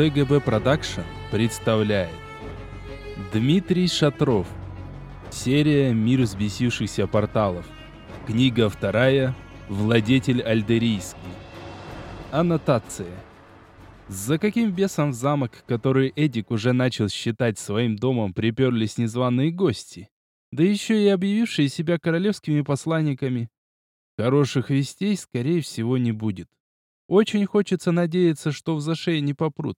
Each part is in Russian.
ТГБ Продакшн представляет Дмитрий Шатров Серия «Мир взбесившихся порталов» Книга вторая «Владетель Альдерийский» Аннотация За каким бесом в замок, который Эдик уже начал считать своим домом, приперлись незваные гости? Да еще и объявившие себя королевскими посланниками. Хороших вестей, скорее всего, не будет. Очень хочется надеяться, что в зашей не попрут.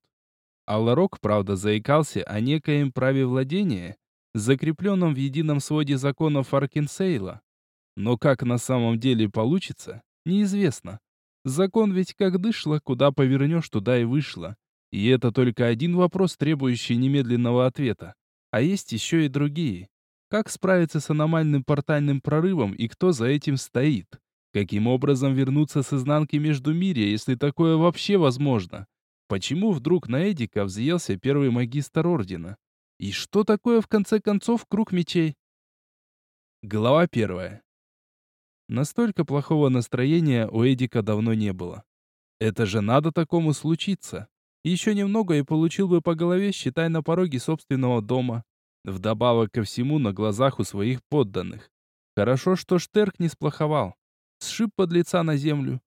Алларок, правда, заикался о некоем праве владения, закрепленном в едином своде законов Аркинсейла. Но как на самом деле получится, неизвестно. Закон ведь как дышло, куда повернешь, туда и вышло. И это только один вопрос, требующий немедленного ответа. А есть еще и другие. Как справиться с аномальным портальным прорывом и кто за этим стоит? Каким образом вернуться с изнанки между мире, если такое вообще возможно? Почему вдруг на Эдика взъелся первый магистр Ордена? И что такое, в конце концов, круг мечей? Глава первая. Настолько плохого настроения у Эдика давно не было. Это же надо такому случиться. Еще немного и получил бы по голове, считай, на пороге собственного дома. Вдобавок ко всему на глазах у своих подданных. Хорошо, что Штерк не сплоховал сшиб подлеца на землю.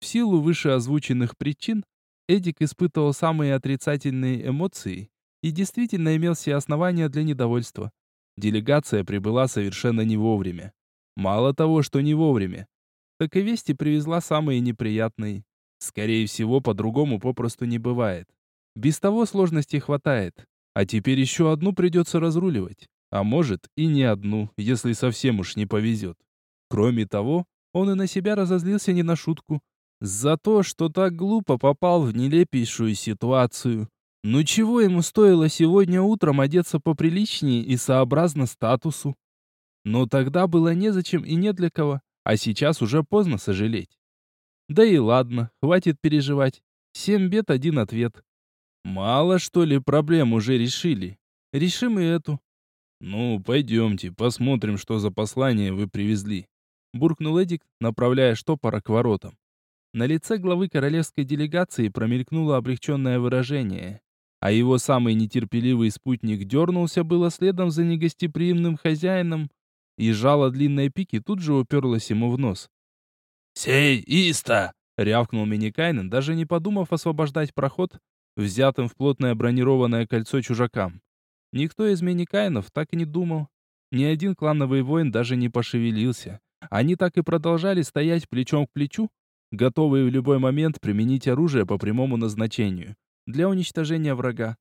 В силу вышеозвученных причин Эдик испытывал самые отрицательные эмоции и действительно имел все основания для недовольства. Делегация прибыла совершенно не вовремя. Мало того, что не вовремя, так и вести привезла самые неприятные. Скорее всего, по-другому попросту не бывает. Без того сложностей хватает. А теперь еще одну придется разруливать. А может и не одну, если совсем уж не повезет. Кроме того, он и на себя разозлился не на шутку. За то, что так глупо попал в нелепейшую ситуацию. Ну чего ему стоило сегодня утром одеться поприличнее и сообразно статусу? Но тогда было незачем и не для кого, а сейчас уже поздно сожалеть. Да и ладно, хватит переживать. Семь бед, один ответ. Мало, что ли, проблем уже решили. Решим и эту. Ну, пойдемте, посмотрим, что за послание вы привезли буркнул Эдик, направляя штопора к воротам. На лице главы королевской делегации промелькнуло облегченное выражение, а его самый нетерпеливый спутник дернулся было следом за негостеприимным хозяином, и жало длинной пики тут же уперлось ему в нос. «Сей, Иста!» — рявкнул Миникайнен, даже не подумав освобождать проход, взятым в плотное бронированное кольцо чужакам. Никто из Миникайнов так и не думал. Ни один клановый воин даже не пошевелился. Они так и продолжали стоять плечом к плечу, готовые в любой момент применить оружие по прямому назначению, для уничтожения врага.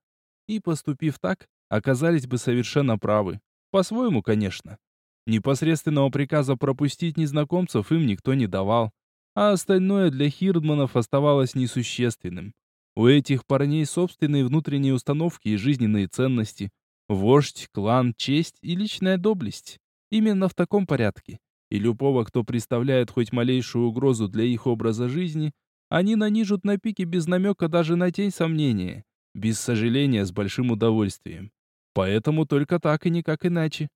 И, поступив так, оказались бы совершенно правы. По-своему, конечно. Непосредственного приказа пропустить незнакомцев им никто не давал, а остальное для хирдманов оставалось несущественным. У этих парней собственные внутренние установки и жизненные ценности. Вождь, клан, честь и личная доблесть. Именно в таком порядке и любого, кто представляет хоть малейшую угрозу для их образа жизни, они нанижут на пике без намека даже на тень сомнения, без сожаления, с большим удовольствием. Поэтому только так и никак иначе.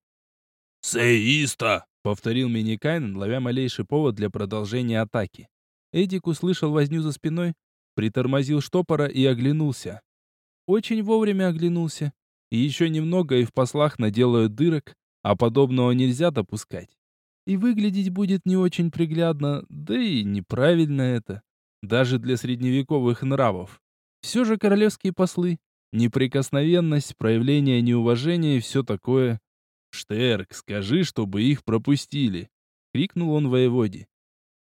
«Сеиста!» — повторил Миникайн, ловя малейший повод для продолжения атаки. Эдик услышал возню за спиной, притормозил штопора и оглянулся. Очень вовремя оглянулся. И еще немного и в послах наделают дырок, а подобного нельзя допускать и выглядеть будет не очень приглядно, да и неправильно это, даже для средневековых нравов. Все же королевские послы, неприкосновенность, проявление неуважения и все такое. «Штерк, скажи, чтобы их пропустили!» — крикнул он воеводе.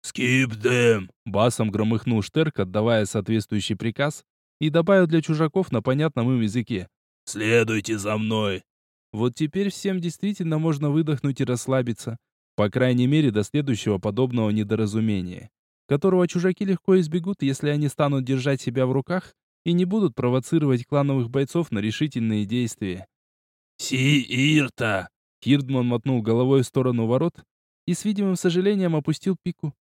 «Скип дэм!» — басом громыхнул Штерк, отдавая соответствующий приказ, и добавил для чужаков на понятном им языке. «Следуйте за мной!» Вот теперь всем действительно можно выдохнуть и расслабиться. По крайней мере, до следующего подобного недоразумения, которого чужаки легко избегут, если они станут держать себя в руках и не будут провоцировать клановых бойцов на решительные действия. «Си-Ирта!» Хирдман мотнул головой в сторону ворот и с видимым сожалением опустил пику.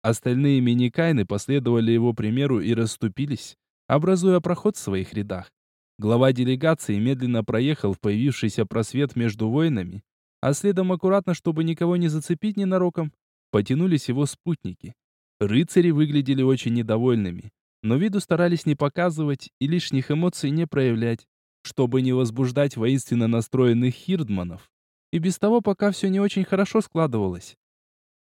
Остальные мини-кайны последовали его примеру и расступились, образуя проход в своих рядах. Глава делегации медленно проехал в появившийся просвет между воинами а следом аккуратно, чтобы никого не зацепить ненароком, потянулись его спутники. Рыцари выглядели очень недовольными. но виду старались не показывать и лишних эмоций не проявлять, чтобы не возбуждать воинственно настроенных хирдманов. И без того пока все не очень хорошо складывалось.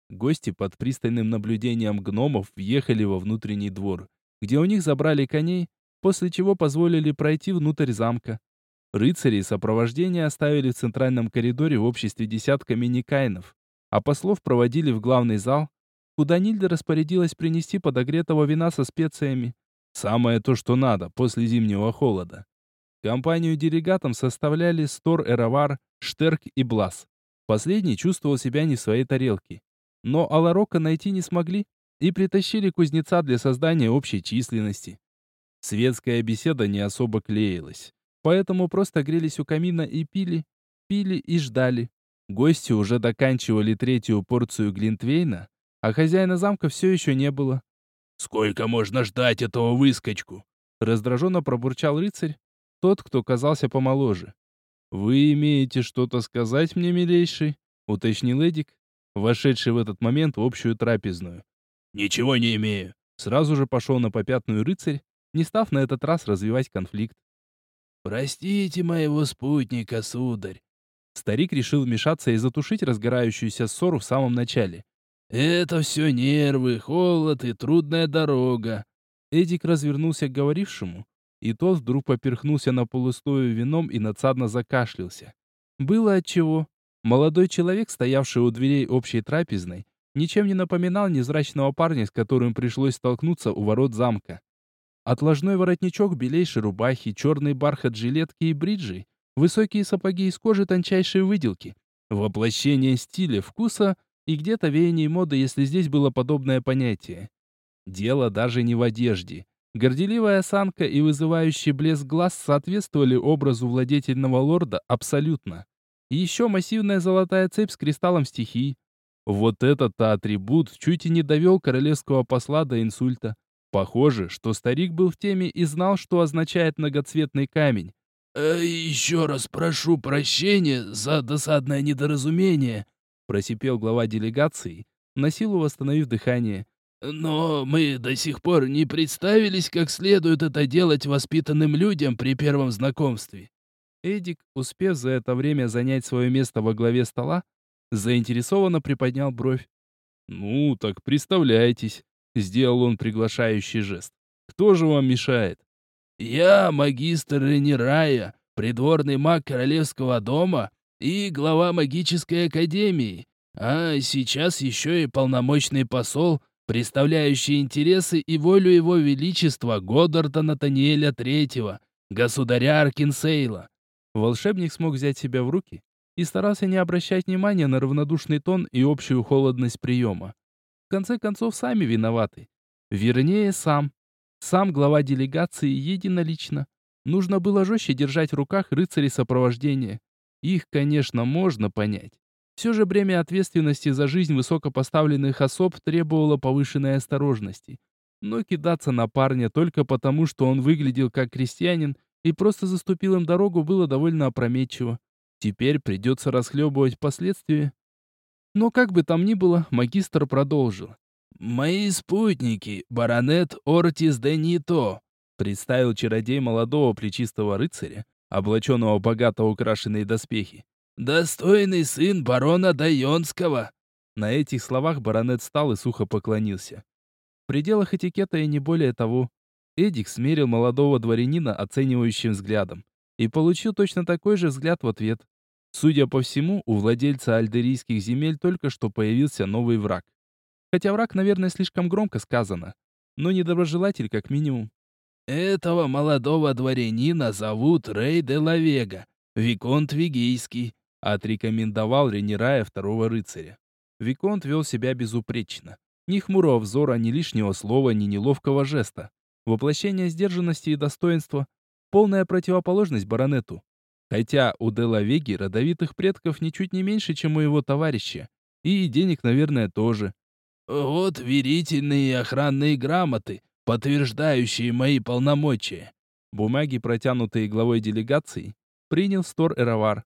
Гости под пристальным наблюдением гномов въехали во внутренний двор, где у них забрали коней, после чего позволили пройти внутрь замка. Рыцари и сопровождение оставили в центральном коридоре в обществе десятка миникайнов, а послов проводили в главный зал, куда Нильда распорядилась принести подогретого вина со специями. Самое то, что надо после зимнего холода. Компанию делегатам составляли Стор Эравар, Штерк и Блас. Последний чувствовал себя не в своей тарелке. Но Аларока найти не смогли и притащили кузнеца для создания общей численности. Светская беседа не особо клеилась, поэтому просто грелись у камина и пили, пили и ждали. Гости уже доканчивали третью порцию Глинтвейна, а хозяина замка все еще не было. «Сколько можно ждать этого выскочку?» Раздраженно пробурчал рыцарь, тот, кто казался помоложе. «Вы имеете что-то сказать мне, милейший?» — уточнил Эдик, вошедший в этот момент в общую трапезную. «Ничего не имею». Сразу же пошел на попятную рыцарь, не став на этот раз развивать конфликт. «Простите моего спутника, сударь». Старик решил вмешаться и затушить разгорающуюся ссору в самом начале. «Это все нервы, холод и трудная дорога». Эдик развернулся к говорившему, и тот вдруг поперхнулся на полустою вином и надсадно закашлялся. Было отчего. Молодой человек, стоявший у дверей общей трапезной, ничем не напоминал незрачного парня, с которым пришлось столкнуться у ворот замка. Отложной воротничок белейшей рубахи, черный бархат жилетки и бриджи, высокие сапоги из кожи тончайшей выделки, воплощение стиля, вкуса и где-то веяние моды, если здесь было подобное понятие. Дело даже не в одежде. Горделивая осанка и вызывающий блеск глаз соответствовали образу владетельного лорда абсолютно. И еще массивная золотая цепь с кристаллом стихий. Вот этот-то атрибут чуть и не довел королевского посла до инсульта. Похоже, что старик был в теме и знал, что означает многоцветный камень. «Э, «Еще раз прошу прощения за досадное недоразумение», просипел глава делегации, на силу восстановив дыхание. Но мы до сих пор не представились, как следует это делать воспитанным людям при первом знакомстве. Эдик, успев за это время занять свое место во главе стола, заинтересованно приподнял бровь. «Ну, так представляйтесь», — сделал он приглашающий жест. «Кто же вам мешает?» «Я магистр Ренирая, придворный маг королевского дома и глава магической академии, а сейчас еще и полномочный посол представляющий интересы и волю его величества Годдарда Натаниэля Третьего, государя Аркинсейла. Волшебник смог взять себя в руки и старался не обращать внимания на равнодушный тон и общую холодность приема. Конце концов, сами виноваты. Вернее, сам. Сам глава делегации единолично. Нужно было жестче держать в руках рыцарей сопровождения. Их, конечно, можно понять. Все же бремя ответственности за жизнь высокопоставленных особ требовало повышенной осторожности. Но кидаться на парня только потому, что он выглядел как крестьянин и просто заступил им дорогу, было довольно опрометчиво. Теперь придется расхлебывать последствия. Но как бы там ни было, магистр продолжил. «Мои спутники, баронет Ортис де Нито», представил чародей молодого плечистого рыцаря, облаченного богато украшенные доспехи. Достойный сын барона Дайонского!» На этих словах баронет встал и сухо поклонился. В пределах этикета и не более того. Эдик смерил молодого дворянина оценивающим взглядом и получил точно такой же взгляд в ответ. Судя по всему, у владельца альдерийских земель только что появился новый враг. Хотя враг, наверное, слишком громко сказано, но недоброжелатель как минимум. «Этого молодого дворянина зовут Рей де Лавега, Виконт Вигейский отрекомендовал Ренирая второго рыцаря. Виконт вел себя безупречно. Ни хмурого взора, ни лишнего слова, ни неловкого жеста. Воплощение сдержанности и достоинства. Полная противоположность баронету. Хотя у Дела Веги родовитых предков ничуть не меньше, чем у его товарища. И денег, наверное, тоже. «Вот верительные охранные грамоты, подтверждающие мои полномочия». Бумаги, протянутые главой делегации, принял Стор Эравар.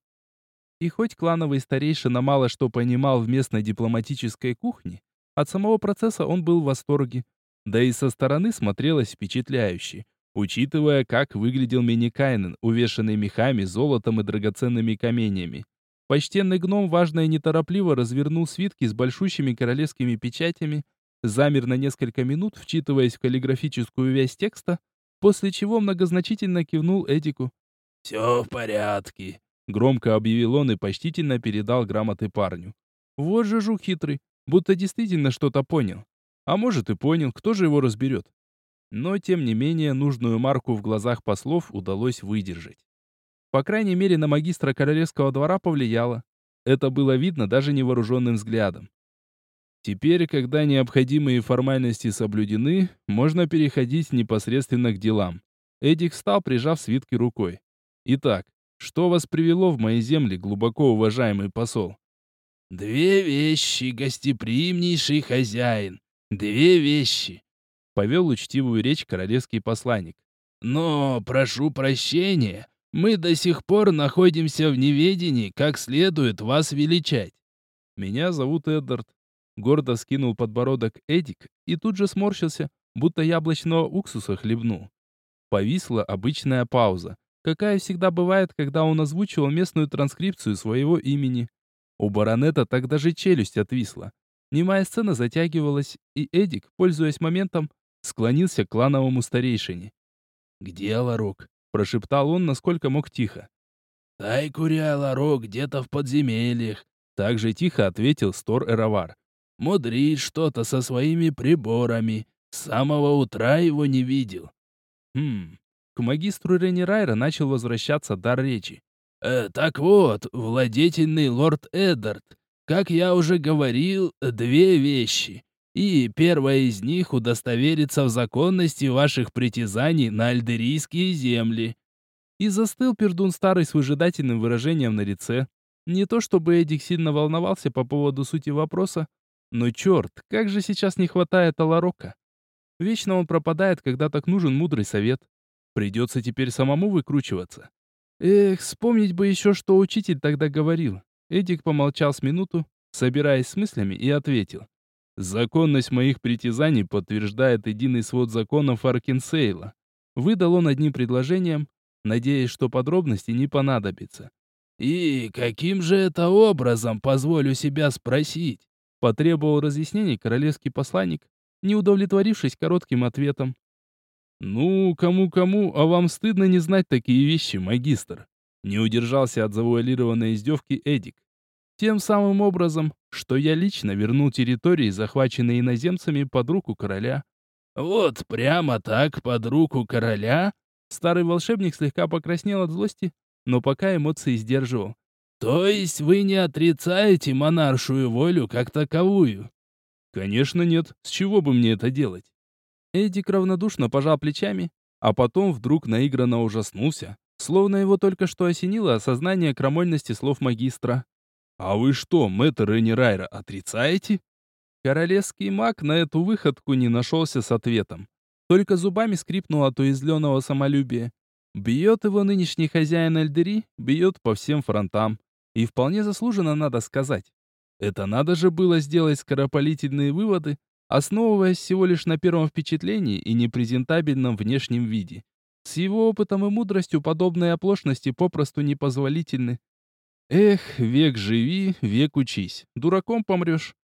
И хоть клановый старейшина мало что понимал в местной дипломатической кухне, от самого процесса он был в восторге. Да и со стороны смотрелось впечатляюще, учитывая, как выглядел Миникайнен, увешанный мехами, золотом и драгоценными каменьями. Почтенный гном важно и неторопливо развернул свитки с большущими королевскими печатями, замер на несколько минут, вчитываясь в каллиграфическую вязь текста, после чего многозначительно кивнул Эдику. «Все в порядке», — громко объявил он и почтительно передал грамоты парню. Вот же жук хитрый, будто действительно что-то понял. А может и понял, кто же его разберет. Но, тем не менее, нужную марку в глазах послов удалось выдержать. По крайней мере, на магистра королевского двора повлияло. Это было видно даже невооруженным взглядом. Теперь, когда необходимые формальности соблюдены, можно переходить непосредственно к делам. Эдик встал, прижав свитки рукой. Итак, что вас привело в мои земли, глубоко уважаемый посол? Две вещи, гостеприимнейший хозяин. Две вещи. Повел учтивую речь королевский посланник. Но, прошу прощения, мы до сих пор находимся в неведении, как следует вас величать. Меня зовут Эддард. Гордо скинул подбородок Эдик и тут же сморщился, будто яблочного уксуса хлебнул. Повисла обычная пауза, какая всегда бывает, когда он озвучивал местную транскрипцию своего имени. У баронета так даже челюсть отвисла. Немая сцена затягивалась, и Эдик, пользуясь моментом, склонился к клановому старейшине. «Где Ларок?» прошептал он, насколько мог тихо. «Тай-куря, Ларок, где-то в подземельях», так же тихо ответил Стор Эровар. «Мудрит что-то со своими приборами. С самого утра его не видел». Хм, к магистру Рейнирайра начал возвращаться дар речи. Э, «Так вот, владетельный лорд Эддард, как я уже говорил, две вещи. И первая из них удостоверится в законности ваших притязаний на альдерийские земли. И застыл пердун старый с выжидательным выражением на лице. Не то чтобы Эдик сильно волновался по поводу сути вопроса, но черт, как же сейчас не хватает Аларока. Вечно он пропадает, когда так нужен мудрый совет. Придется теперь самому выкручиваться. Эх, вспомнить бы еще, что учитель тогда говорил. Эдик помолчал с минуту, собираясь с мыслями, и ответил. Законность моих притязаний подтверждает единый свод законов Аркинсейла. Выдал он одним предложением, надеясь, что подробности не понадобятся. «И каким же это образом, позволю себя спросить?» Потребовал разъяснений королевский посланник, не удовлетворившись коротким ответом. «Ну, кому-кому, а вам стыдно не знать такие вещи, магистр?» Не удержался от завуалированной издевки Эдик. Тем самым образом, что я лично вернул территории, захваченные иноземцами, под руку короля. «Вот прямо так, под руку короля?» Старый волшебник слегка покраснел от злости, но пока эмоции сдерживал. «То есть вы не отрицаете монаршую волю как таковую?» «Конечно нет. С чего бы мне это делать?» Эдик равнодушно пожал плечами, а потом вдруг наигранно ужаснулся, словно его только что осенило осознание крамольности слов магистра. «А вы что, мэтр Рейнирайра, отрицаете?» Королевский маг на эту выходку не нашелся с ответом. Только зубами скрипнул от уязвленного самолюбия. Бьет его нынешний хозяин Эльдери, бьет по всем фронтам. И вполне заслуженно, надо сказать. Это надо же было сделать скоропалительные выводы, основываясь всего лишь на первом впечатлении и непрезентабельном внешнем виде. С его опытом и мудростью подобные оплошности попросту непозволительны. Эх, век живи, век учись. Дураком помрешь.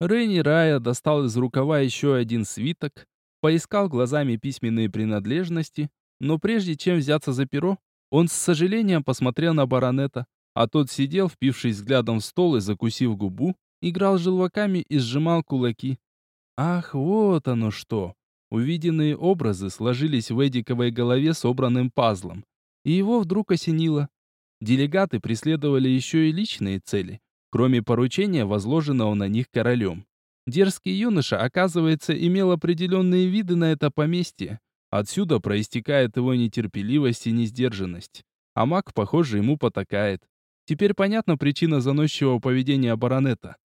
Рейни Рая достал из рукава еще один свиток, поискал глазами письменные принадлежности, но прежде чем взяться за перо, он с сожалением посмотрел на баронета, а тот сидел, впившись взглядом в стол и закусив губу, играл желваками и сжимал кулаки. Ах, вот оно что! Увиденные образы сложились в Эдиковой голове собранным пазлом, и его вдруг осенило. Делегаты преследовали еще и личные цели, кроме поручения, возложенного на них королем. Дерзкий юноша, оказывается, имел определенные виды на это поместье. Отсюда проистекает его нетерпеливость и несдержанность. А маг, похоже, ему потакает. Теперь понятна причина заносчивого поведения баронета.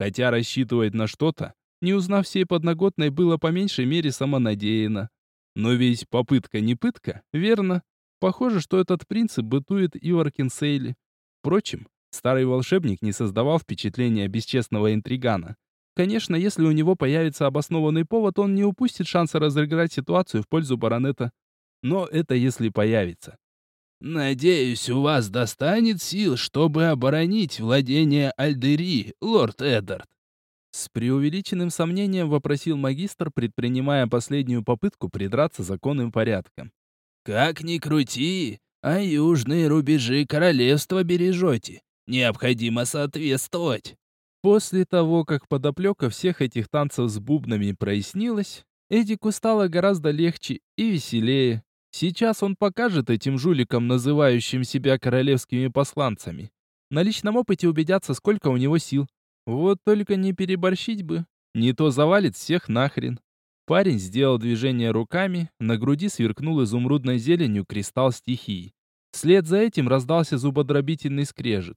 Хотя рассчитывать на что-то, не узнав всей подноготной, было по меньшей мере самонадеяно. Но ведь попытка не пытка, верно? Похоже, что этот принцип бытует и в Аркинсейле. Впрочем, старый волшебник не создавал впечатления бесчестного интригана. Конечно, если у него появится обоснованный повод, он не упустит шанса разыграть ситуацию в пользу баронета. Но это если появится. «Надеюсь, у вас достанет сил, чтобы оборонить владение Альдери, лорд Эддард?» С преувеличенным сомнением вопросил магистр, предпринимая последнюю попытку придраться законным порядком. «Как ни крути, а южные рубежи королевства бережете. Необходимо соответствовать». После того, как подоплека всех этих танцев с бубнами прояснилась, Эдику стало гораздо легче и веселее. Сейчас он покажет этим жуликам, называющим себя королевскими посланцами. На личном опыте убедятся, сколько у него сил. Вот только не переборщить бы. Не то завалит всех нахрен. Парень сделал движение руками, на груди сверкнул изумрудной зеленью кристалл стихии. Вслед за этим раздался зубодробительный скрежет.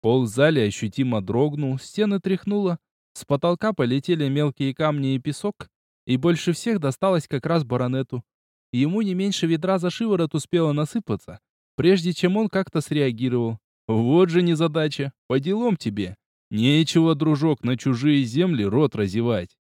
Пол в зале ощутимо дрогнул, стены тряхнуло, с потолка полетели мелкие камни и песок, и больше всех досталось как раз баронету. Ему не меньше ведра за шиворот успело насыпаться, прежде чем он как-то среагировал. Вот же незадача, по делам тебе. Нечего, дружок, на чужие земли рот разевать.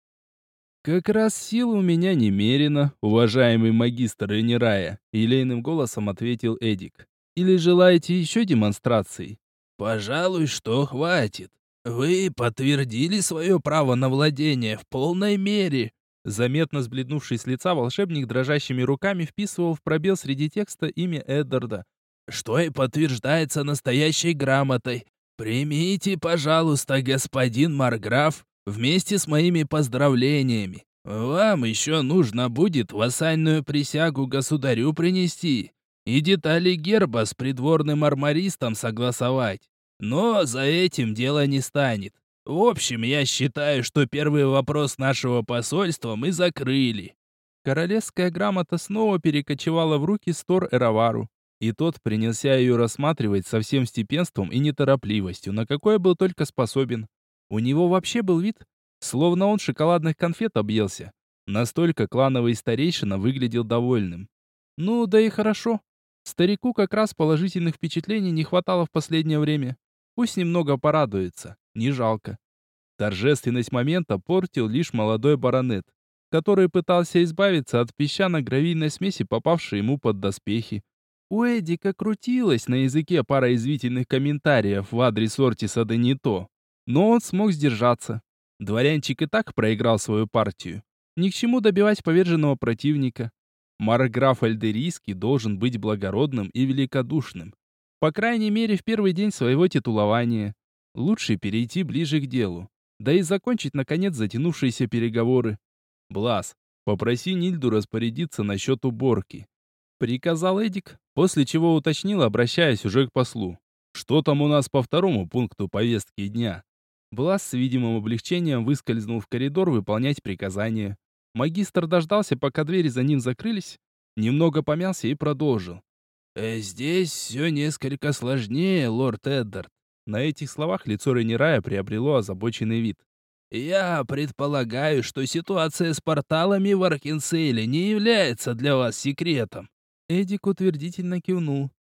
Как раз сил у меня немерено, уважаемый магистр Ренерая, елейным голосом ответил Эдик. Или желаете еще демонстраций? Пожалуй, что хватит. Вы подтвердили свое право на владение в полной мере. Заметно сбледнувший с лица волшебник дрожащими руками вписывал в пробел среди текста имя Эддарда. Что и подтверждается настоящей грамотой. Примите, пожалуйста, господин Марграф, вместе с моими поздравлениями. Вам еще нужно будет вассальную присягу государю принести и детали герба с придворным армористом согласовать. Но за этим дело не станет. В общем, я считаю, что первый вопрос нашего посольства мы закрыли. Королевская грамота снова перекочевала в руки Стор Эравару, и тот принялся ее рассматривать со всем степенством и неторопливостью, на какое был только способен. У него вообще был вид, словно он шоколадных конфет объелся. Настолько клановый старейшина выглядел довольным. Ну, да и хорошо. Старику как раз положительных впечатлений не хватало в последнее время. Пусть немного порадуется, не жалко. Торжественность момента портил лишь молодой баронет, который пытался избавиться от песчано-гравийной смеси, попавшей ему под доспехи. У Эдика крутилось на языке пара извительных комментариев в адрес Ортиса да не то, но он смог сдержаться. Дворянчик и так проиграл свою партию. Ни к чему добивать поверженного противника. Марграф Альдерийский должен быть благородным и великодушным. По крайней мере, в первый день своего титулования. Лучше перейти ближе к делу. Да и закончить, наконец, затянувшиеся переговоры. Блас, попроси Нильду распорядиться насчет уборки. Приказал Эдик, после чего уточнил, обращаясь уже к послу. Что там у нас по второму пункту повестки дня? Блас с видимым облегчением выскользнул в коридор выполнять приказания. Магистр дождался, пока двери за ним закрылись, немного помялся и продолжил. Э, «Здесь все несколько сложнее, лорд Эддард». На этих словах лицо Рейнирая приобрело озабоченный вид. «Я предполагаю, что ситуация с порталами в Аркинсейле не является для вас секретом». Эдик утвердительно кивнул.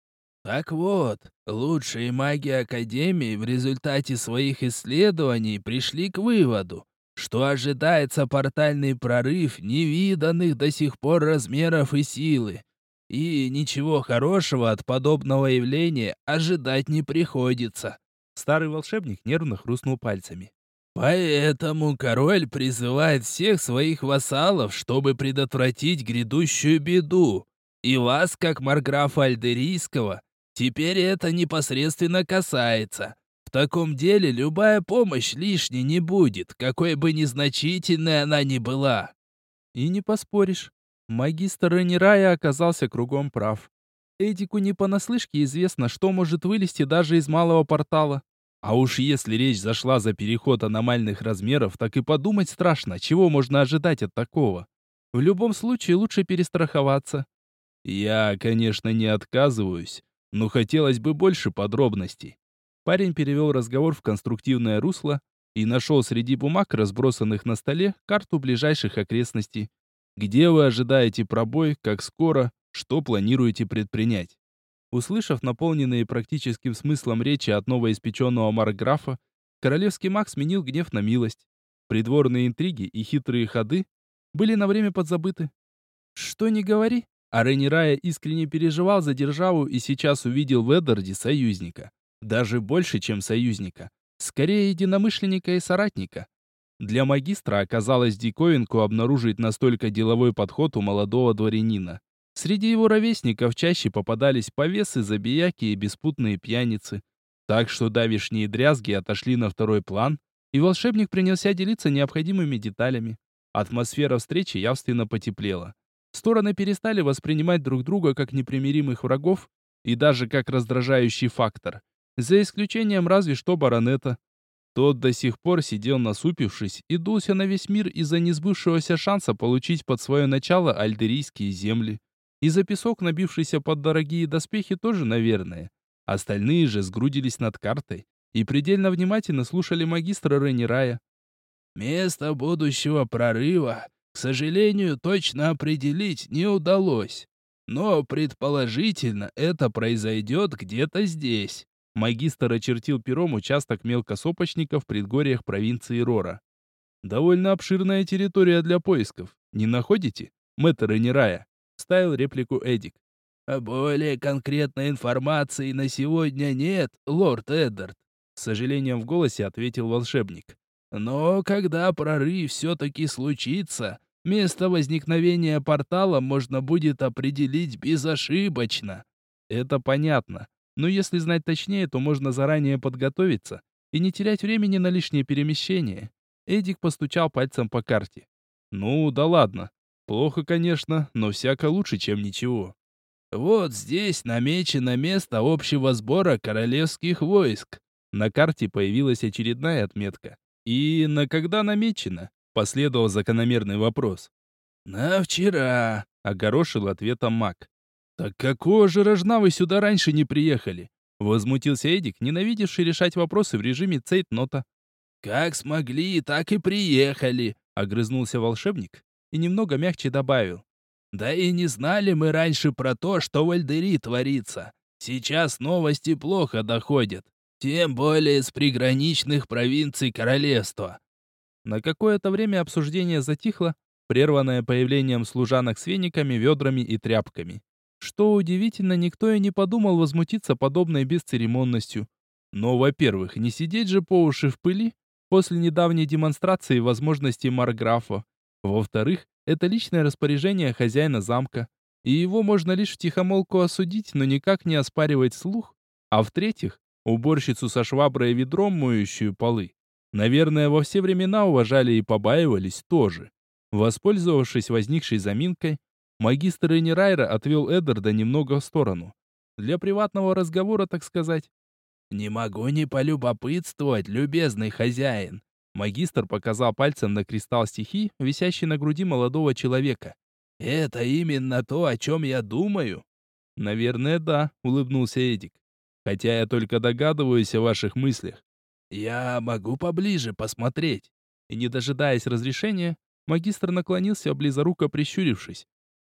Так вот, лучшие маги Академии в результате своих исследований пришли к выводу, что ожидается портальный прорыв невиданных до сих пор размеров и силы. И ничего хорошего от подобного явления ожидать не приходится. Старый волшебник нервно хрустнул пальцами. Поэтому король призывает всех своих вассалов, чтобы предотвратить грядущую беду. И вас, как марграфа Альдерийского, теперь это непосредственно касается. В таком деле любая помощь лишней не будет, какой бы незначительной она ни была. И не поспоришь. Магистр Ренирая оказался кругом прав. Эдику не понаслышке известно, что может вылезти даже из малого портала. А уж если речь зашла за переход аномальных размеров, так и подумать страшно, чего можно ожидать от такого. В любом случае лучше перестраховаться. Я, конечно, не отказываюсь, но хотелось бы больше подробностей. Парень перевел разговор в конструктивное русло и нашел среди бумаг, разбросанных на столе, карту ближайших окрестностей. Где вы ожидаете пробой, как скоро, что планируете предпринять? Услышав наполненные практическим смыслом речи от новоиспеченного марграфа, королевский маг сменил гнев на милость. Придворные интриги и хитрые ходы были на время подзабыты. Что не говори, а Рейнирая искренне переживал за державу и сейчас увидел в Эддарде союзника. Даже больше, чем союзника. Скорее, единомышленника и соратника. Для магистра оказалось диковинку обнаружить настолько деловой подход у молодого дворянина. Среди его ровесников чаще попадались повесы, забияки и беспутные пьяницы. Так что давишние дрязги отошли на второй план, и волшебник принялся делиться необходимыми деталями. Атмосфера встречи явственно потеплела. Стороны перестали воспринимать друг друга как непримиримых врагов и даже как раздражающий фактор, за исключением разве что баронета. Тот до сих пор сидел насупившись и дулся на весь мир из-за несбывшегося шанса получить под свое начало альдерийские земли. И за песок, набившийся под дорогие доспехи, тоже, наверное. Остальные же сгрудились над картой и предельно внимательно слушали магистра Рейнирая. «Место будущего прорыва, к сожалению, точно определить не удалось. Но, предположительно, это произойдет где-то здесь». Магистр очертил пером участок мелкосопочника в предгорьях провинции Рора. «Довольно обширная территория для поисков. Не находите, мэтр Рейнирая?» Ставил реплику Эдик. Более конкретной информации на сегодня нет, лорд Эддард. С сожалением в голосе ответил волшебник. Но когда прорыв все-таки случится, место возникновения портала можно будет определить безошибочно. Это понятно. Но если знать точнее, то можно заранее подготовиться и не терять времени на лишнее перемещение. Эдик постучал пальцем по карте. Ну, да ладно. Плохо, конечно, но всяко лучше, чем ничего. Вот здесь намечено место общего сбора королевских войск. На карте появилась очередная отметка. «И на когда намечено?» — последовал закономерный вопрос. «На вчера», — огорошил ответом маг. «Так какого же рожна вы сюда раньше не приехали?» — возмутился Эдик, ненавидевший решать вопросы в режиме цейтнота. «Как смогли, так и приехали», — огрызнулся волшебник и немного мягче добавил. «Да и не знали мы раньше про то, что в Альдери творится. Сейчас новости плохо доходят. Тем более с приграничных провинций королевства. На какое-то время обсуждение затихло, прерванное появлением служанок с вениками, ведрами и тряпками. Что удивительно, никто и не подумал возмутиться подобной бесцеремонностью. Но, во-первых, не сидеть же по уши в пыли после недавней демонстрации возможностей Марграфа. Во-вторых, это личное распоряжение хозяина замка, и его можно лишь втихомолку осудить, но никак не оспаривать слух. А в-третьих, уборщицу со шваброй и ведром, моющую полы. Наверное, во все времена уважали и побаивались тоже. Воспользовавшись возникшей заминкой, магистр Энирайра отвел Эддарда немного в сторону. Для приватного разговора, так сказать. «Не могу не полюбопытствовать, любезный хозяин!» Магистр показал пальцем на кристалл стихий, висящий на груди молодого человека. «Это именно то, о чем я думаю?» «Наверное, да», — улыбнулся Эдик хотя я только догадываюсь о ваших мыслях. Я могу поближе посмотреть. И не дожидаясь разрешения, магистр наклонился, близоруко прищурившись.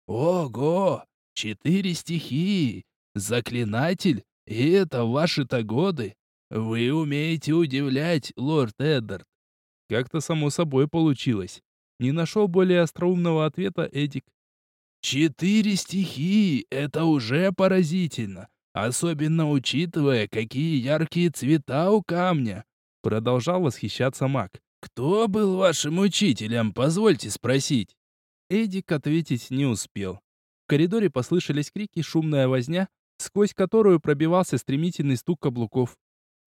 Ого! Четыре стихии! Заклинатель! И это ваши-то годы! Вы умеете удивлять, лорд Эддард. Как-то само собой получилось. Не нашел более остроумного ответа Эдик. Четыре стихии — это уже поразительно. Особенно учитывая, какие яркие цвета у камня. Продолжал восхищаться маг. «Кто был вашим учителем, позвольте спросить?» Эдик ответить не успел. В коридоре послышались крики, шумная возня, сквозь которую пробивался стремительный стук каблуков.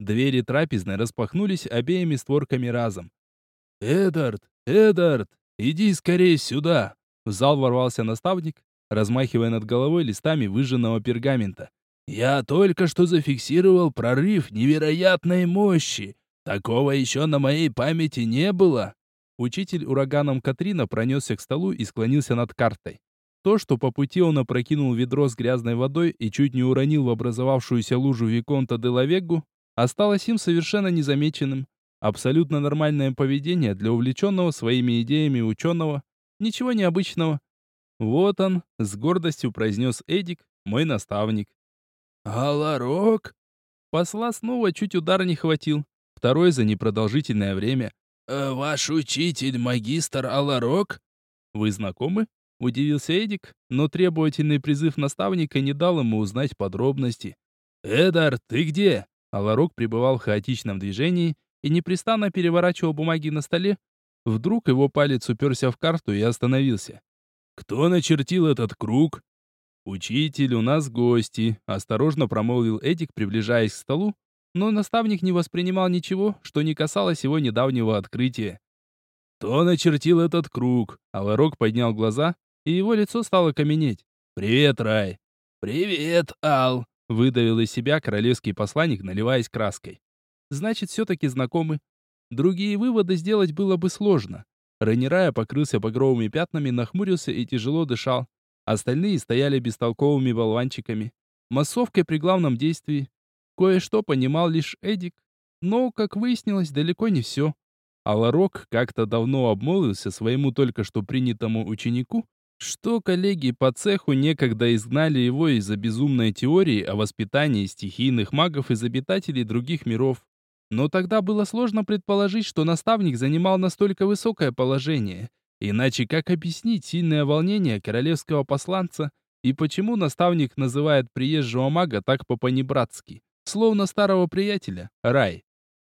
Двери трапезной распахнулись обеими створками разом. «Эдард! Эдард! Иди скорее сюда!» В зал ворвался наставник, размахивая над головой листами выжженного пергамента. Я только что зафиксировал прорыв невероятной мощи. Такого еще на моей памяти не было. Учитель ураганом Катрина пронесся к столу и склонился над картой. То, что по пути он опрокинул ведро с грязной водой и чуть не уронил в образовавшуюся лужу Виконта де Лавегу, осталось им совершенно незамеченным. Абсолютно нормальное поведение для увлеченного своими идеями ученого. Ничего необычного. «Вот он», — с гордостью произнес Эдик, мой наставник. «Аларок?» Посла снова чуть удар не хватил. Второй за непродолжительное время. э, «Ваш учитель, магистр Аларок?» «Вы знакомы?» — удивился Эдик, но требовательный призыв наставника не дал ему узнать подробности. «Эдар, ты где?» Аларок пребывал в хаотичном движении и непрестанно переворачивал бумаги на столе. Вдруг его палец уперся в карту и остановился. «Кто начертил этот круг?» «Учитель, у нас гости», — осторожно промолвил Эдик, приближаясь к столу, но наставник не воспринимал ничего, что не касалось его недавнего открытия. «Кто начертил этот круг?» Аларок поднял глаза, и его лицо стало каменеть. «Привет, Рай!» «Привет, Ал!» Выдавил из себя королевский посланник, наливаясь краской. Значит, все-таки знакомы. Другие выводы сделать было бы сложно. Рейнирая покрылся багровыми пятнами, нахмурился и тяжело дышал. Остальные стояли бестолковыми болванчиками. Массовкой при главном действии. Кое-что понимал лишь Эдик. Но, как выяснилось, далеко не все. А Ларок как-то давно обмолвился своему только что принятому ученику, что коллеги по цеху некогда изгнали его из-за безумной теории о воспитании стихийных магов из обитателей других миров. Но тогда было сложно предположить, что наставник занимал настолько высокое положение. Иначе как объяснить сильное волнение королевского посланца и почему наставник называет приезжего мага так по-понебратски, словно старого приятеля, Рай?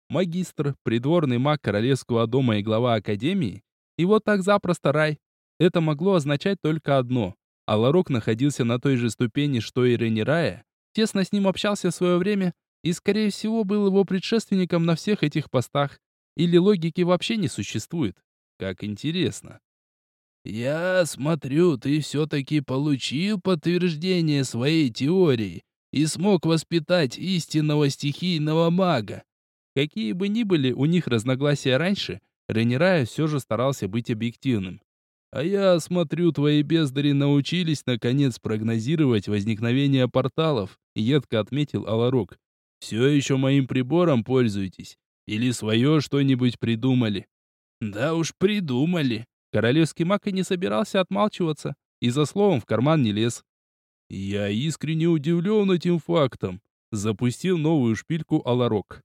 Магистр, придворный маг королевского дома и глава академии, и вот так запросто Рай. Это могло означать только одно. А Ларок находился на той же ступени, что и Ренирая, тесно с ним общался в свое время и, скорее всего, был его предшественником на всех этих постах. Или логики вообще не существует. Как интересно. «Я смотрю, ты все-таки получил подтверждение своей теории и смог воспитать истинного стихийного мага». Какие бы ни были у них разногласия раньше, Ренирая все же старался быть объективным. А я смотрю, твои бездари научились наконец прогнозировать возникновение порталов, едко отметил Аларок. Все еще моим прибором пользуетесь? Или свое что-нибудь придумали? Да уж придумали. Королевский маг и не собирался отмалчиваться, и за словом в карман не лез. Я искренне удивлен этим фактом. Запустил новую шпильку Аларок.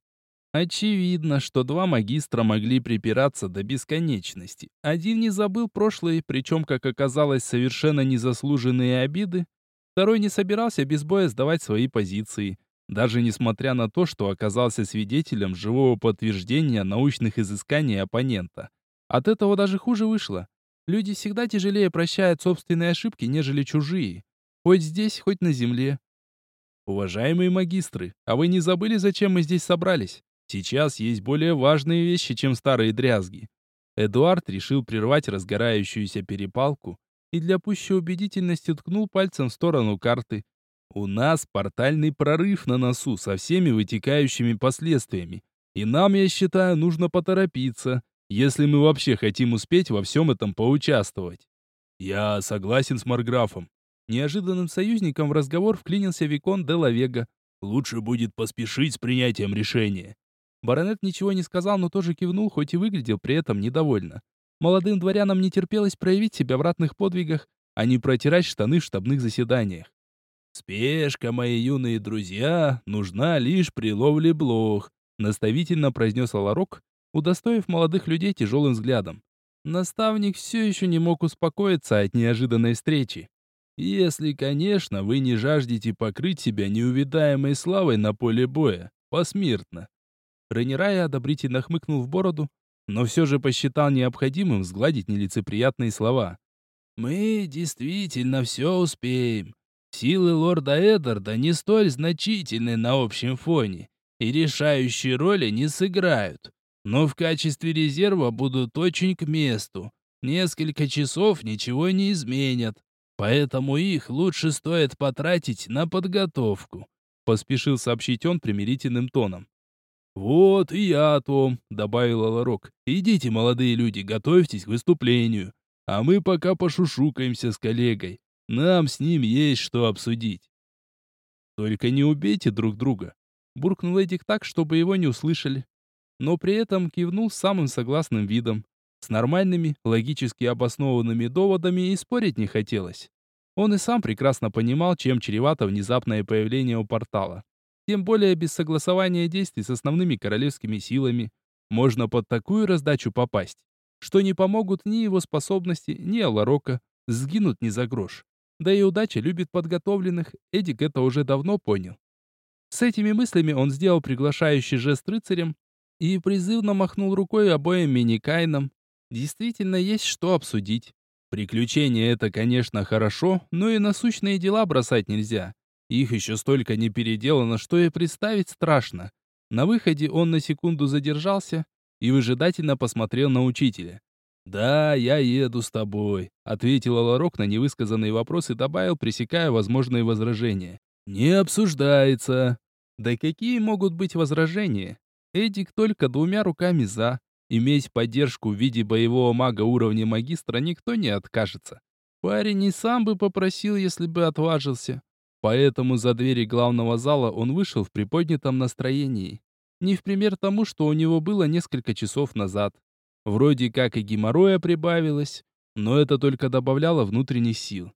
Очевидно, что два магистра могли припираться до бесконечности. Один не забыл прошлое, причем, как оказалось, совершенно незаслуженные обиды. Второй не собирался без боя сдавать свои позиции, даже несмотря на то, что оказался свидетелем живого подтверждения научных изысканий оппонента. От этого даже хуже вышло. Люди всегда тяжелее прощают собственные ошибки, нежели чужие. Хоть здесь, хоть на земле. Уважаемые магистры, а вы не забыли, зачем мы здесь собрались? Сейчас есть более важные вещи, чем старые дрязги. Эдуард решил прервать разгорающуюся перепалку и для пущей убедительности ткнул пальцем в сторону карты. У нас портальный прорыв на носу со всеми вытекающими последствиями. И нам, я считаю, нужно поторопиться, если мы вообще хотим успеть во всем этом поучаствовать. Я согласен с Марграфом. Неожиданным союзником в разговор вклинился Викон де Лавега. Лучше будет поспешить с принятием решения. Баронет ничего не сказал, но тоже кивнул, хоть и выглядел при этом недовольно. Молодым дворянам не терпелось проявить себя в ратных подвигах, а не протирать штаны в штабных заседаниях. «Спешка, мои юные друзья, нужна лишь при ловле блох», наставительно произнес Аларок, удостоив молодых людей тяжелым взглядом. Наставник все еще не мог успокоиться от неожиданной встречи. «Если, конечно, вы не жаждете покрыть себя неувидаемой славой на поле боя, посмертно. Рейнирая одобрительно хмыкнул в бороду, но все же посчитал необходимым сгладить нелицеприятные слова. «Мы действительно все успеем. Силы лорда Эддарда не столь значительны на общем фоне и решающие роли не сыграют, но в качестве резерва будут очень к месту. Несколько часов ничего не изменят, поэтому их лучше стоит потратить на подготовку», поспешил сообщить он примирительным тоном. «Вот и я о том», — добавил Ларок. «Идите, молодые люди, готовьтесь к выступлению. А мы пока пошушукаемся с коллегой. Нам с ним есть что обсудить». «Только не убейте друг друга», — буркнул Эдик так, чтобы его не услышали. Но при этом кивнул самым согласным видом. С нормальными, логически обоснованными доводами и спорить не хотелось. Он и сам прекрасно понимал, чем чревато внезапное появление у портала тем более без согласования действий с основными королевскими силами. можно под такую раздачу попасть, что не помогут ни его способности, ни Аларока, сгинут не за грош. Да и удача любит подготовленных, Эдик это уже давно понял. С этими мыслями он сделал приглашающий жест рыцарем и призывно махнул рукой обоим миникайнам. Действительно есть что обсудить. Приключения это, конечно, хорошо, но и насущные дела бросать нельзя. Их еще столько не переделано, что и представить страшно. На выходе он на секунду задержался и выжидательно посмотрел на учителя. «Да, я еду с тобой», — ответил Ларок на невысказанный вопрос и добавил, пресекая возможные возражения. «Не обсуждается». Да какие могут быть возражения? Эдик только двумя руками за. Иметь поддержку в виде боевого мага уровня магистра никто не откажется. Парень и сам бы попросил, если бы отважился. Поэтому за двери главного зала он вышел в приподнятом настроении. Не в пример тому, что у него было несколько часов назад. Вроде как и геморроя прибавилось, но это только добавляло внутренних сил.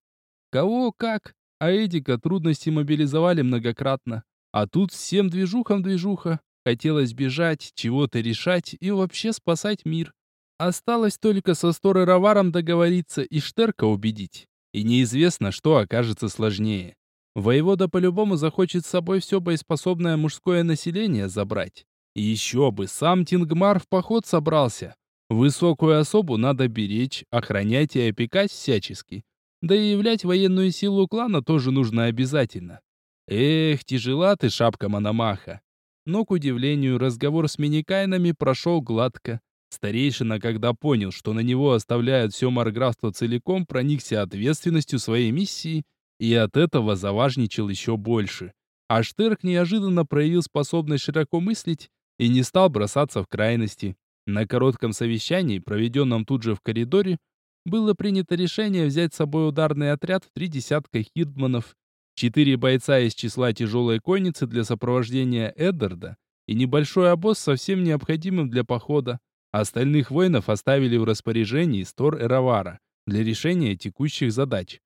Кого как, а Эдика трудности мобилизовали многократно. А тут всем движухам движуха. Хотелось бежать, чего-то решать и вообще спасать мир. Осталось только со Сторой Раваром договориться и Штерка убедить. И неизвестно, что окажется сложнее. Воевода по-любому захочет с собой все боеспособное мужское население забрать. И еще бы, сам Тингмар в поход собрался. Высокую особу надо беречь, охранять и опекать всячески. Да и являть военную силу клана тоже нужно обязательно. Эх, тяжела ты, шапка Мономаха. Но, к удивлению, разговор с миникайнами прошел гладко. Старейшина, когда понял, что на него оставляют все марграфство целиком, проникся ответственностью своей миссии и от этого заважничал еще больше. А Штерк неожиданно проявил способность широко мыслить и не стал бросаться в крайности. На коротком совещании, проведенном тут же в коридоре, было принято решение взять с собой ударный отряд в три десятка хирдманов, четыре бойца из числа тяжелой конницы для сопровождения Эддарда и небольшой обоз совсем необходимым для похода. Остальных воинов оставили в распоряжении Стор Эравара для решения текущих задач.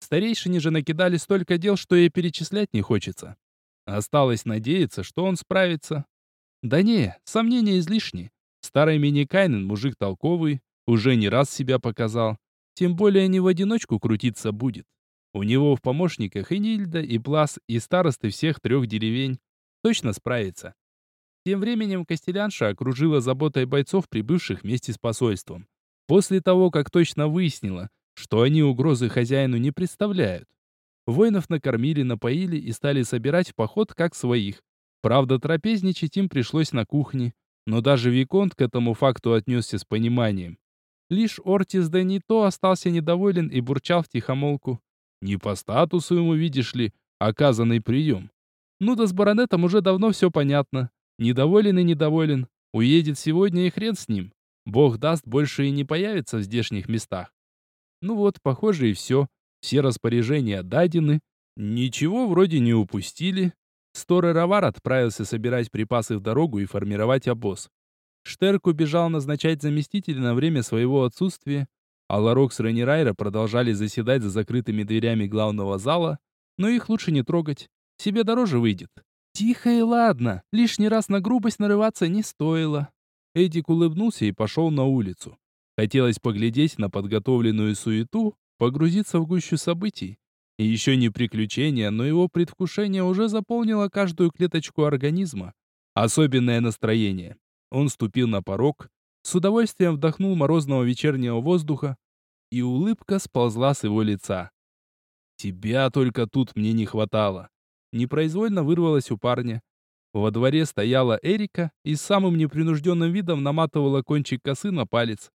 Старейшине же накидали столько дел, что и перечислять не хочется. Осталось надеяться, что он справится. Да не, сомнения излишни. Старый Миникайнен мужик толковый, уже не раз себя показал. Тем более не в одиночку крутиться будет. У него в помощниках и Нильда, и Плас, и старосты всех трех деревень. Точно справится. Тем временем Костелянша окружила заботой бойцов, прибывших вместе с посольством. После того, как точно выяснила, что они угрозы хозяину не представляют. Воинов накормили, напоили и стали собирать в поход как своих. Правда, трапезничать им пришлось на кухне, но даже Виконт к этому факту отнесся с пониманием. Лишь Ортис да не то остался недоволен и бурчал в тихомолку. Не по статусу ему, видишь ли, оказанный прием. Ну да с баронетом уже давно все понятно. Недоволен и недоволен. Уедет сегодня и хрен с ним. Бог даст, больше и не появится в здешних местах. Ну вот, похоже и все. Все распоряжения дадены. Ничего вроде не упустили. Сторы Равар отправился собирать припасы в дорогу и формировать обоз. Штерк убежал назначать заместителя на время своего отсутствия, а Ларок с Рейнирайра продолжали заседать за закрытыми дверями главного зала, но их лучше не трогать. Себе дороже выйдет. Тихо и ладно, лишний раз на грубость нарываться не стоило. Эдик улыбнулся и пошел на улицу. Хотелось поглядеть на подготовленную суету, погрузиться в гущу событий. И еще не приключение, но его предвкушение уже заполнило каждую клеточку организма. Особенное настроение. Он ступил на порог, с удовольствием вдохнул морозного вечернего воздуха, и улыбка сползла с его лица. «Тебя только тут мне не хватало». Непроизвольно вырвалось у парня. Во дворе стояла Эрика и с самым непринужденным видом наматывала кончик косы на палец.